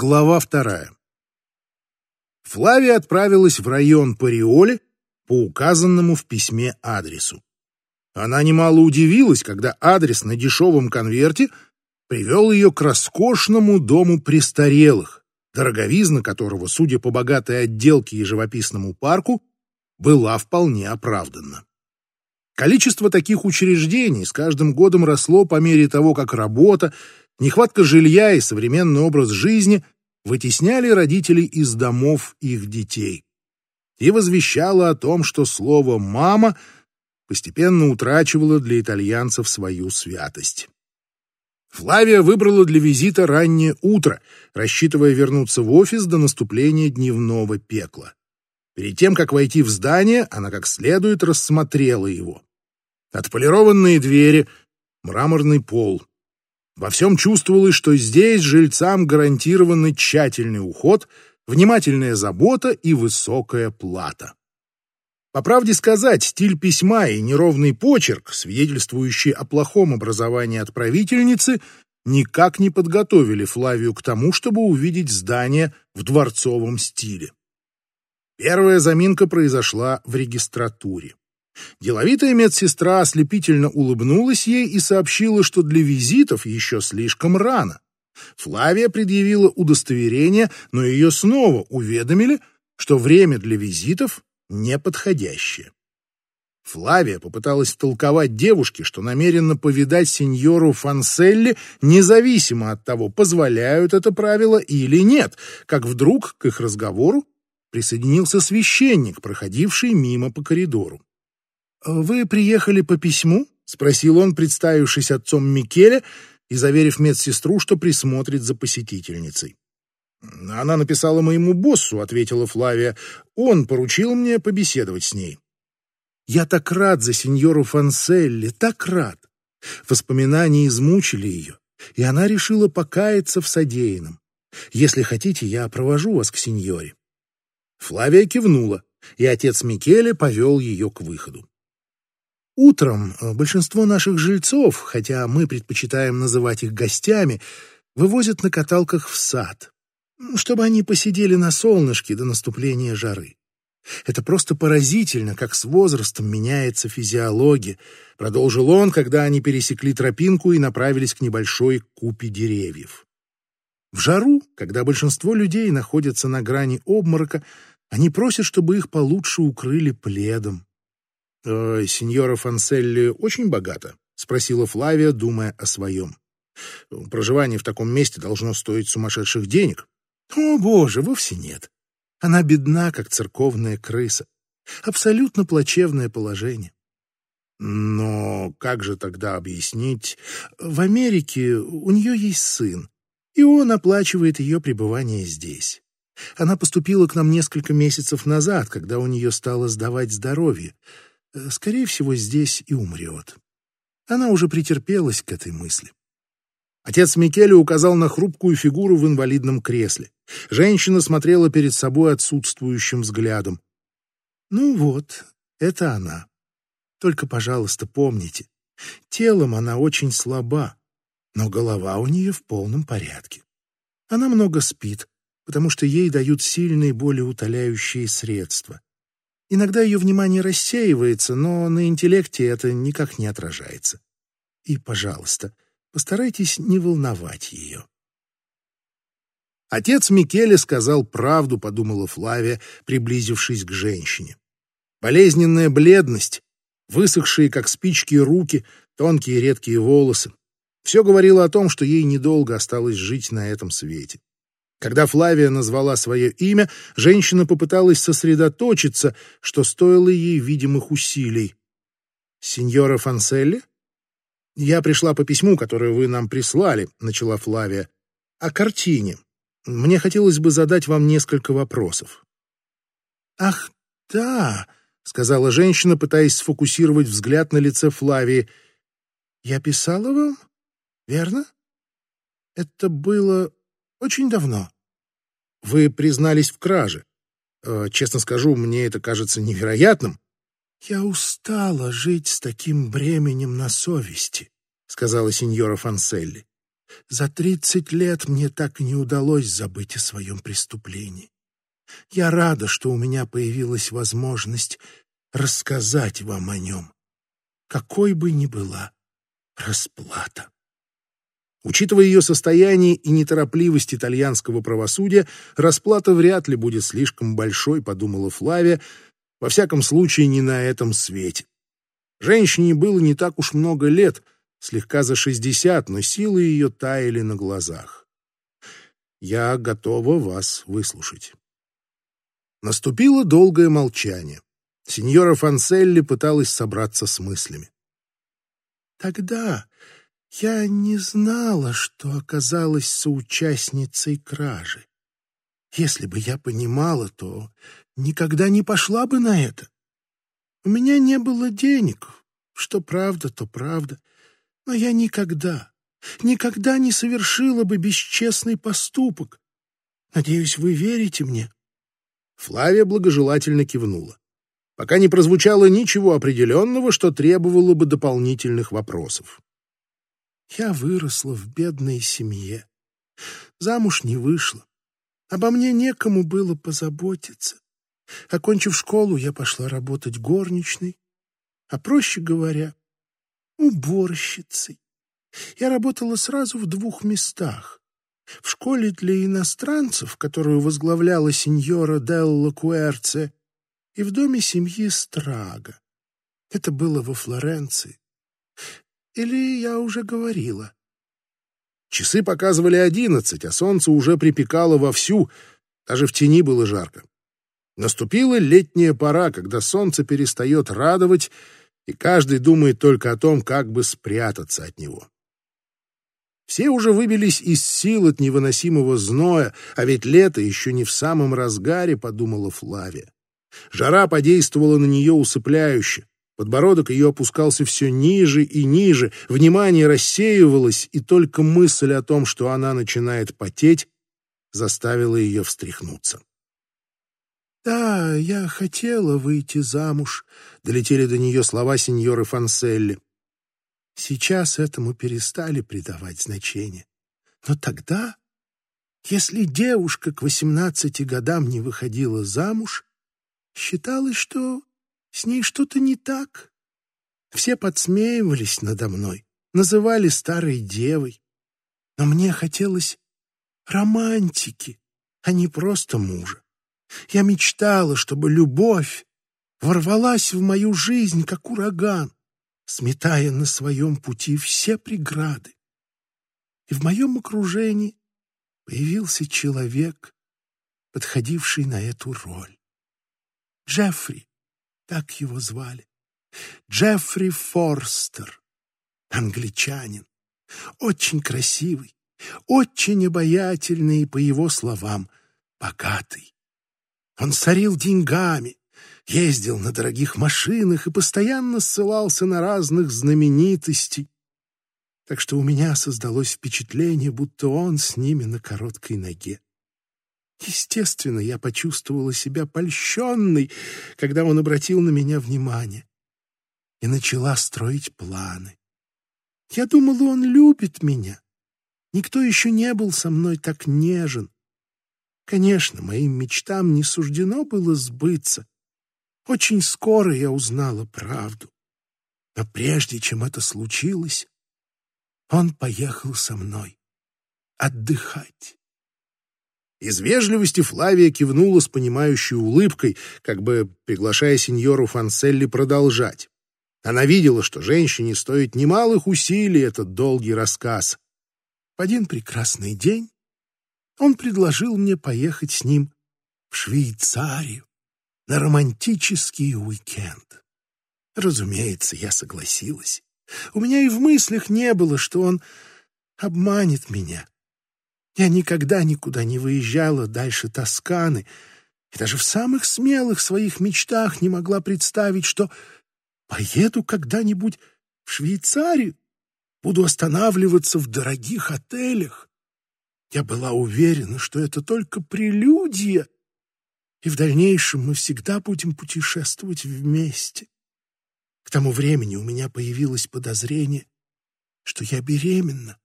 Глава вторая. Флавия отправилась в район Париоли по указанному в письме адресу. Она немало удивилась, когда адрес на дешевом конверте привел ее к роскошному дому престарелых, дороговизна которого, судя по богатой отделке и живописному парку, была вполне оправданна. Количество таких учреждений с каждым годом росло по мере того, как работа, нехватка жилья и современный образ жизни вытесняли родителей из домов их детей. И возвещало о том, что слово «мама» постепенно утрачивало для итальянцев свою святость. Флавия выбрала для визита раннее утро, рассчитывая вернуться в офис до наступления дневного пекла. Перед тем, как войти в здание, она как следует рассмотрела его. Отполированные двери, мраморный пол. Во всем чувствовалось, что здесь жильцам гарантированы тщательный уход, внимательная забота и высокая плата. По правде сказать, стиль письма и неровный почерк, свидетельствующий о плохом образовании отправительницы, никак не подготовили Флавию к тому, чтобы увидеть здание в дворцовом стиле. Первая заминка произошла в регистратуре. Деловитая медсестра ослепительно улыбнулась ей и сообщила, что для визитов еще слишком рано. Флавия предъявила удостоверение, но ее снова уведомили, что время для визитов неподходящее. Флавия попыталась втолковать девушке, что намерена повидать сеньору Фанселли независимо от того, позволяют это правило или нет, как вдруг к их разговору присоединился священник, проходивший мимо по коридору. «Вы приехали по письму?» — спросил он, представившись отцом Микеля и заверив медсестру, что присмотрит за посетительницей. «Она написала моему боссу», — ответила Флавия. «Он поручил мне побеседовать с ней». «Я так рад за сеньору Фанселли, так рад!» Воспоминания измучили ее, и она решила покаяться в содеянном. «Если хотите, я провожу вас к сеньоре». Флавия кивнула, и отец Микеле повел ее к выходу. Утром э, большинство наших жильцов, хотя мы предпочитаем называть их гостями, вывозят на каталках в сад, чтобы они посидели на солнышке до наступления жары. Это просто поразительно, как с возрастом меняется физиология, продолжил он, когда они пересекли тропинку и направились к небольшой купе деревьев. В жару, когда большинство людей находятся на грани обморока, они просят, чтобы их получше укрыли пледом. «Э, «Сеньора Фанселли очень богата?» — спросила Флавия, думая о своем. «Проживание в таком месте должно стоить сумасшедших денег». «О, боже, вовсе нет. Она бедна, как церковная крыса. Абсолютно плачевное положение». «Но как же тогда объяснить? В Америке у нее есть сын, и он оплачивает ее пребывание здесь. Она поступила к нам несколько месяцев назад, когда у нее стало сдавать здоровье. Э, скорее всего, здесь и умрет. Она уже претерпелась к этой мысли. Отец Микеле указал на хрупкую фигуру в инвалидном кресле. Женщина смотрела перед собой отсутствующим взглядом. «Ну вот, это она. Только, пожалуйста, помните, телом она очень слаба, но голова у нее в полном порядке. Она много спит, потому что ей дают сильные болеутоляющие средства. Иногда ее внимание рассеивается, но на интеллекте это никак не отражается. И, пожалуйста, постарайтесь не волновать ее. Отец Микеле сказал правду, подумала Флавия, приблизившись к женщине. Болезненная бледность, высохшие, как спички, руки, тонкие редкие волосы. Все говорило о том, что ей недолго осталось жить на этом свете. Когда Флавия назвала свое имя, женщина попыталась сосредоточиться, что стоило ей видимых усилий. «Сеньора Фанселли?» «Я пришла по письму, которое вы нам прислали», — начала Флавия. «О картине. Мне хотелось бы задать вам несколько вопросов». «Ах, да», — сказала женщина, пытаясь сфокусировать взгляд на лице Флавии. «Я писала вам, верно? Это было очень давно. Вы признались в краже. Э, честно скажу, мне это кажется невероятным. Я устала жить с таким бременем на совести, сказала сеньора Фанселли. За тридцать лет мне так и не удалось забыть о своем преступлении. Я рада, что у меня появилась возможность рассказать вам о нем, какой бы ни была расплата. Учитывая ее состояние и неторопливость итальянского правосудия, расплата вряд ли будет слишком большой, подумала Флавия, во всяком случае не на этом свете. Женщине было не так уж много лет, слегка за шестьдесят, но силы ее таяли на глазах. «Я готова вас выслушать». Наступило долгое молчание. Сеньора Фанселли пыталась собраться с мыслями. «Тогда я не знала, что оказалась соучастницей кражи. Если бы я понимала, то никогда не пошла бы на это. У меня не было денег, что правда, то правда, но я никогда, никогда не совершила бы бесчестный поступок. Надеюсь, вы верите мне?» Флавия благожелательно кивнула. Пока не прозвучало ничего определенного, что требовало бы дополнительных вопросов. «Я выросла в бедной семье. Замуж не вышла. Обо мне некому было позаботиться. Окончив школу, я пошла работать горничной, а, проще говоря, уборщицей. Я работала сразу в двух местах. В школе для иностранцев, которую возглавляла сеньора Делла Куэрце, и в доме семьи Страга. Это было во Флоренции. Или я уже говорила? Часы показывали одиннадцать, а солнце уже припекало вовсю, даже в тени было жарко. Наступила летняя пора, когда солнце перестает радовать, и каждый думает только о том, как бы спрятаться от него. Все уже выбились из сил от невыносимого зноя, а ведь лето еще не в самом разгаре, подумала Флавия. Жара подействовала на нее усыпляюще. Подбородок ее опускался все ниже и ниже, внимание рассеивалось, и только мысль о том, что она начинает потеть, заставила ее встряхнуться. «Да, я хотела выйти замуж», — долетели до нее слова сеньоры Фанселли. Сейчас этому перестали придавать значение. Но тогда, если девушка к восемнадцати годам не выходила замуж, считалось, что с ней что-то не так. Все подсмеивались надо мной, называли старой девой. Но мне хотелось романтики, а не просто мужа. Я мечтала, чтобы любовь ворвалась в мою жизнь, как ураган, сметая на своем пути все преграды. И в моем окружении появился человек, подходивший на эту роль. Джеффри, так его звали. Джеффри Форстер, англичанин, очень красивый, очень обаятельный и, по его словам, богатый. Он сорил деньгами, ездил на дорогих машинах и постоянно ссылался на разных знаменитостей. Так что у меня создалось впечатление, будто он с ними на короткой ноге. Естественно, я почувствовала себя польщенной, когда он обратил на меня внимание и начала строить планы. Я думала, он любит меня. Никто еще не был со мной так нежен. Конечно, моим мечтам не суждено было сбыться. Очень скоро я узнала правду. Но прежде чем это случилось, он поехал со мной отдыхать. Из вежливости Флавия кивнула с понимающей улыбкой, как бы приглашая сеньору Фанселли продолжать. Она видела, что женщине стоит немалых усилий этот долгий рассказ. В один прекрасный день он предложил мне поехать с ним в Швейцарию на романтический уикенд. Разумеется, я согласилась. У меня и в мыслях не было, что он обманет меня. Я никогда никуда не выезжала дальше Тосканы, и даже в самых смелых своих мечтах не могла представить, что поеду когда-нибудь в Швейцарию, буду останавливаться в дорогих отелях, я была уверена, что это только прелюдия, и в дальнейшем мы всегда будем путешествовать вместе. К тому времени у меня появилось подозрение, что я беременна.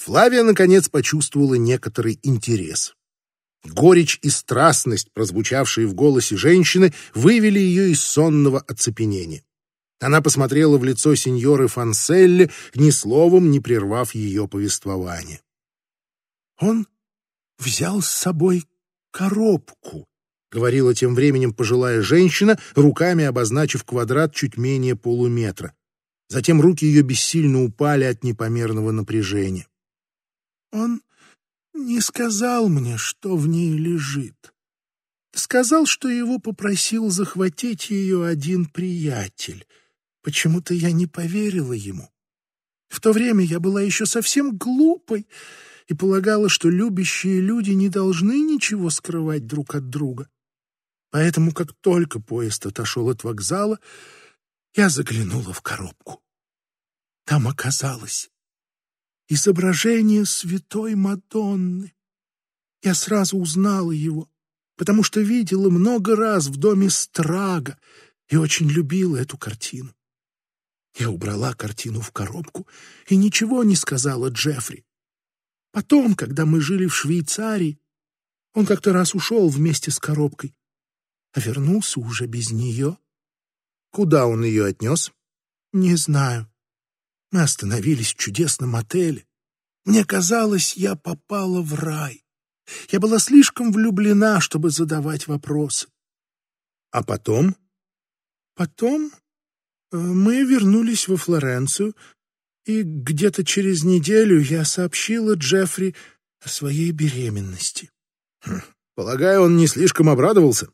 Флавия, наконец, почувствовала некоторый интерес. Горечь и страстность, прозвучавшие в голосе женщины, вывели ее из сонного оцепенения. Она посмотрела в лицо сеньоры Фанселли, ни словом не прервав ее повествование. «Он взял с собой коробку», — говорила тем временем пожилая женщина, руками обозначив квадрат чуть менее полуметра. Затем руки ее бессильно упали от непомерного напряжения. «Он не сказал мне, что в ней лежит. Сказал, что его попросил захватить ее один приятель. Почему-то я не поверила ему. В то время я была еще совсем глупой и полагала, что любящие люди не должны ничего скрывать друг от друга. Поэтому, как только поезд отошел от вокзала, я заглянула в коробку. Там оказалось изображение святой Мадонны. Я сразу узнала его, потому что видела много раз в доме Страга и очень любила эту картину. Я убрала картину в коробку и ничего не сказала Джеффри. Потом, когда мы жили в Швейцарии, он как-то раз ушел вместе с коробкой, а вернулся уже без нее. Куда он ее отнес? Не знаю. Мы остановились в чудесном отеле. Мне казалось, я попала в рай. Я была слишком влюблена, чтобы задавать вопросы. А потом? Потом э, мы вернулись во Флоренцию, и где-то через неделю я сообщила Джеффри о своей беременности. Хм, полагаю, он не слишком обрадовался.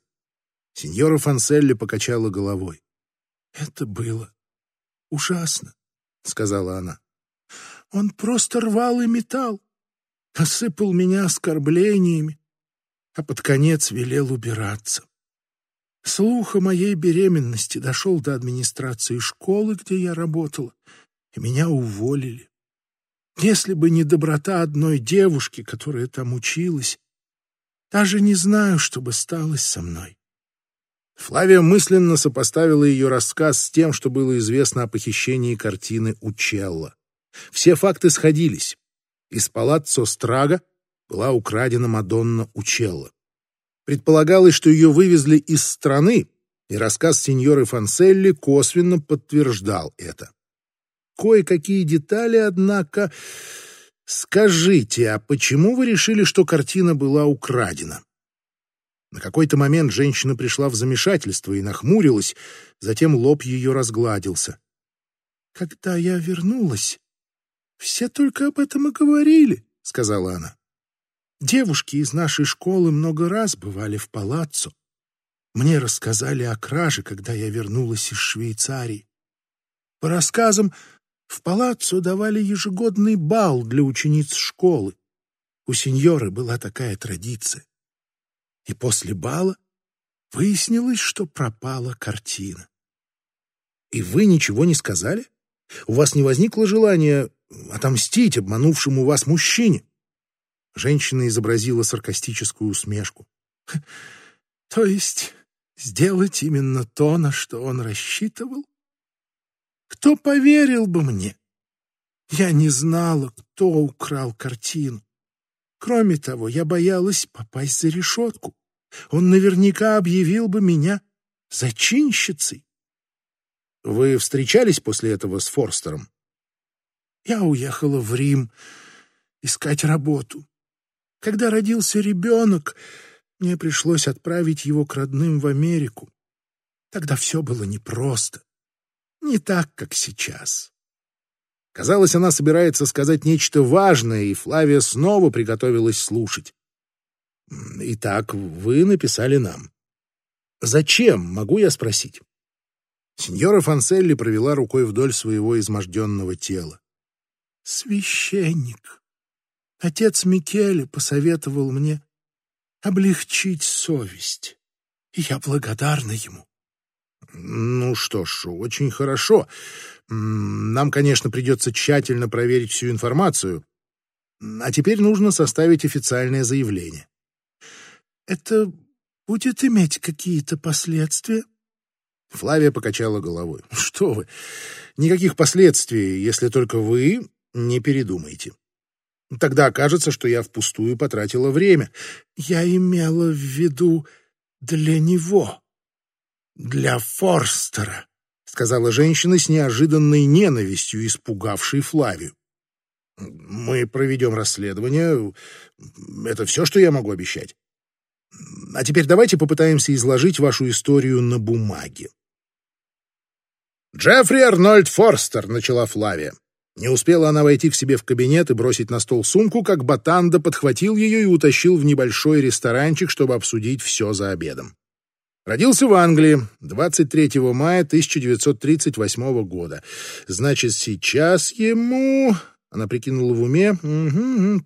Сеньора Фанселли покачала головой. Это было ужасно. — сказала она. «Он просто рвал и металл, осыпал меня оскорблениями, а под конец велел убираться. Слух о моей беременности дошел до администрации школы, где я работала, и меня уволили. Если бы не доброта одной девушки, которая там училась, даже не знаю, что бы сталось со мной. Флавия мысленно сопоставила ее рассказ с тем, что было известно о похищении картины Учелла. Все факты сходились. Из палаццо Страга была украдена Мадонна Учелла. Предполагалось, что ее вывезли из страны, и рассказ сеньоры Фанселли косвенно подтверждал это. Кое-какие детали, однако... Скажите, а почему вы решили, что картина была украдена? На какой-то момент женщина пришла в замешательство и нахмурилась, затем лоб ее разгладился. «Когда я вернулась, все только об этом и говорили», — сказала она. «Девушки из нашей школы много раз бывали в палаццо. Мне рассказали о краже, когда я вернулась из Швейцарии. По рассказам, в палаццо давали ежегодный бал для учениц школы. У сеньоры была такая традиция и после бала выяснилось, что пропала картина. И вы ничего не сказали? У вас не возникло желания отомстить обманувшему вас мужчине? Женщина изобразила саркастическую усмешку. То есть сделать именно то, на что он рассчитывал? Кто поверил бы мне? Я не знала, кто украл картину. Кроме того, я боялась попасть за решетку. Он наверняка объявил бы меня зачинщицей. Вы встречались после этого с Форстером? Я уехала в Рим искать работу. Когда родился ребенок, мне пришлось отправить его к родным в Америку. Тогда все было непросто. Не так, как сейчас. Казалось, она собирается сказать нечто важное, и Флавия снова приготовилась слушать. «Итак, вы написали нам. Зачем, могу я спросить?» Сеньора Фанселли провела рукой вдоль своего изможденного тела. «Священник. Отец Микеле посоветовал мне облегчить совесть, и я благодарна ему. Ну что ж, очень хорошо. Нам, конечно, придется тщательно проверить всю информацию. А теперь нужно составить официальное заявление. Это будет иметь какие-то последствия? Флавия покачала головой. Что вы? Никаких последствий, если только вы не передумаете. Тогда окажется, что я впустую потратила время. Я имела в виду для него, для Форстера, сказала женщина с неожиданной ненавистью, испугавшей Флавию. Мы проведем расследование. Это все, что я могу обещать. А теперь давайте попытаемся изложить вашу историю на бумаге. «Джеффри Арнольд Форстер», — начала Флавия. Не успела она войти к себе в кабинет и бросить на стол сумку, как Батанда подхватил ее и утащил в небольшой ресторанчик, чтобы обсудить все за обедом. Родился в Англии 23 мая 1938 года. Значит, сейчас ему... Она прикинула в уме.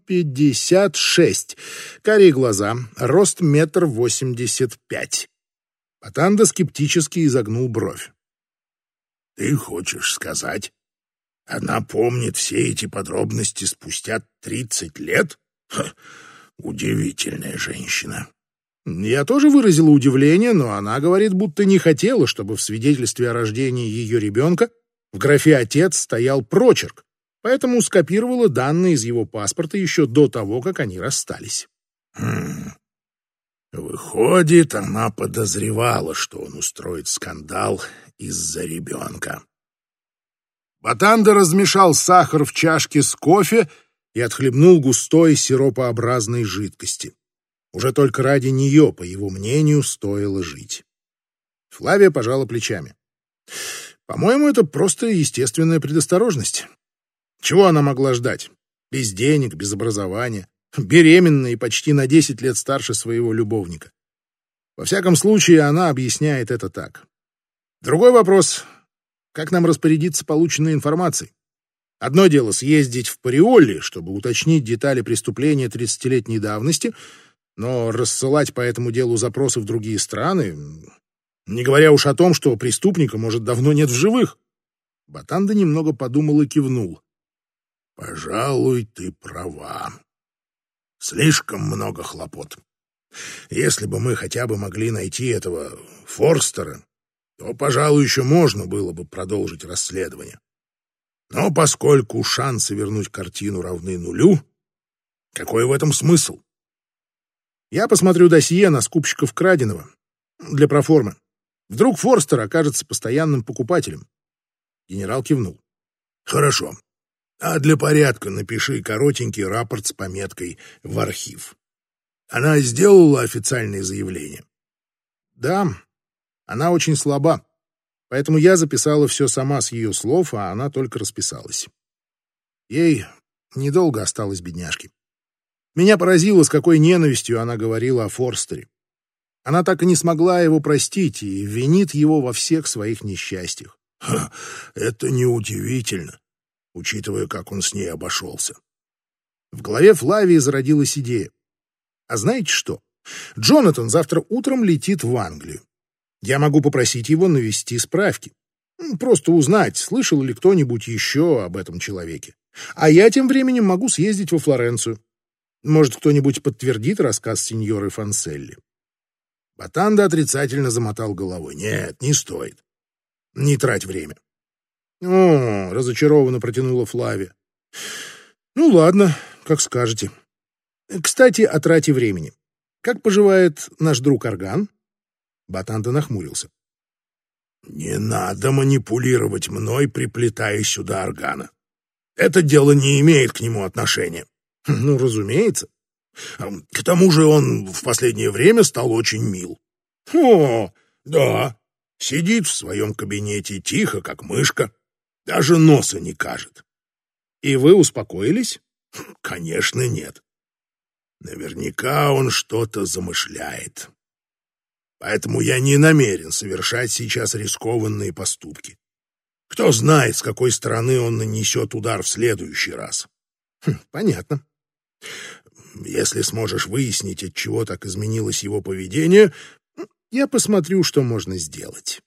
Пятьдесят шесть. Карие глаза. Рост метр восемьдесят пять. Батанда скептически изогнул бровь. «Ты хочешь сказать, она помнит все эти подробности спустя тридцать лет? Ха, удивительная женщина. Я тоже выразила удивление, но она говорит, будто не хотела, чтобы в свидетельстве о рождении ее ребенка в графе «отец» стоял прочерк, поэтому скопировала данные из его паспорта еще до того, как они расстались. Хм. Выходит, она подозревала, что он устроит скандал из-за ребенка. Батанда размешал сахар в чашке с кофе и отхлебнул густой сиропообразной жидкости. Уже только ради нее, по его мнению, стоило жить. Флавия пожала плечами. По-моему, это просто естественная предосторожность. Чего она могла ждать? Без денег, без образования, беременная и почти на 10 лет старше своего любовника. Во всяком случае, она объясняет это так. Другой вопрос как нам распорядиться полученной информацией? Одно дело съездить в Париолли, чтобы уточнить детали преступления 30-летней давности, но рассылать по этому делу запросы в другие страны, не говоря уж о том, что преступника, может, давно нет в живых. Батанда немного подумал и кивнул. «Пожалуй, ты права. Слишком много хлопот. Если бы мы хотя бы могли найти этого Форстера, то, пожалуй, еще можно было бы продолжить расследование. Но поскольку шансы вернуть картину равны нулю, какой в этом смысл? Я посмотрю досье на скупщиков краденого для проформы. Вдруг Форстер окажется постоянным покупателем. Генерал кивнул. Хорошо. А для порядка напиши коротенький рапорт с пометкой «В архив». Она сделала официальное заявление? Да, она очень слаба, поэтому я записала все сама с ее слов, а она только расписалась. Ей недолго осталось бедняжки. Меня поразило, с какой ненавистью она говорила о Форстере. Она так и не смогла его простить и винит его во всех своих несчастьях. Ха, это неудивительно, учитывая, как он с ней обошелся. В голове Флавии зародилась идея. А знаете что? Джонатан завтра утром летит в Англию. Я могу попросить его навести справки. Просто узнать, слышал ли кто-нибудь еще об этом человеке. А я тем временем могу съездить во Флоренцию. Может, кто-нибудь подтвердит рассказ сеньоры Фанселли. Батанда отрицательно замотал головой. Нет, не стоит. Не трать время. О, разочарованно протянула Флавия. Ну ладно, как скажете. Кстати, о трате времени. Как поживает наш друг Орган? Батанда нахмурился. «Не надо манипулировать мной, приплетая сюда органа. Это дело не имеет к нему отношения». «Ну, разумеется. К тому же он в последнее время стал очень мил». «О, да, сидит в своем кабинете тихо, как мышка, даже носа не кажет». «И вы успокоились?» «Конечно, нет. Наверняка он что-то замышляет. Поэтому я не намерен совершать сейчас рискованные поступки. Кто знает, с какой стороны он нанесет удар в следующий раз. Хм, понятно. Если сможешь выяснить, от чего так изменилось его поведение, я посмотрю, что можно сделать.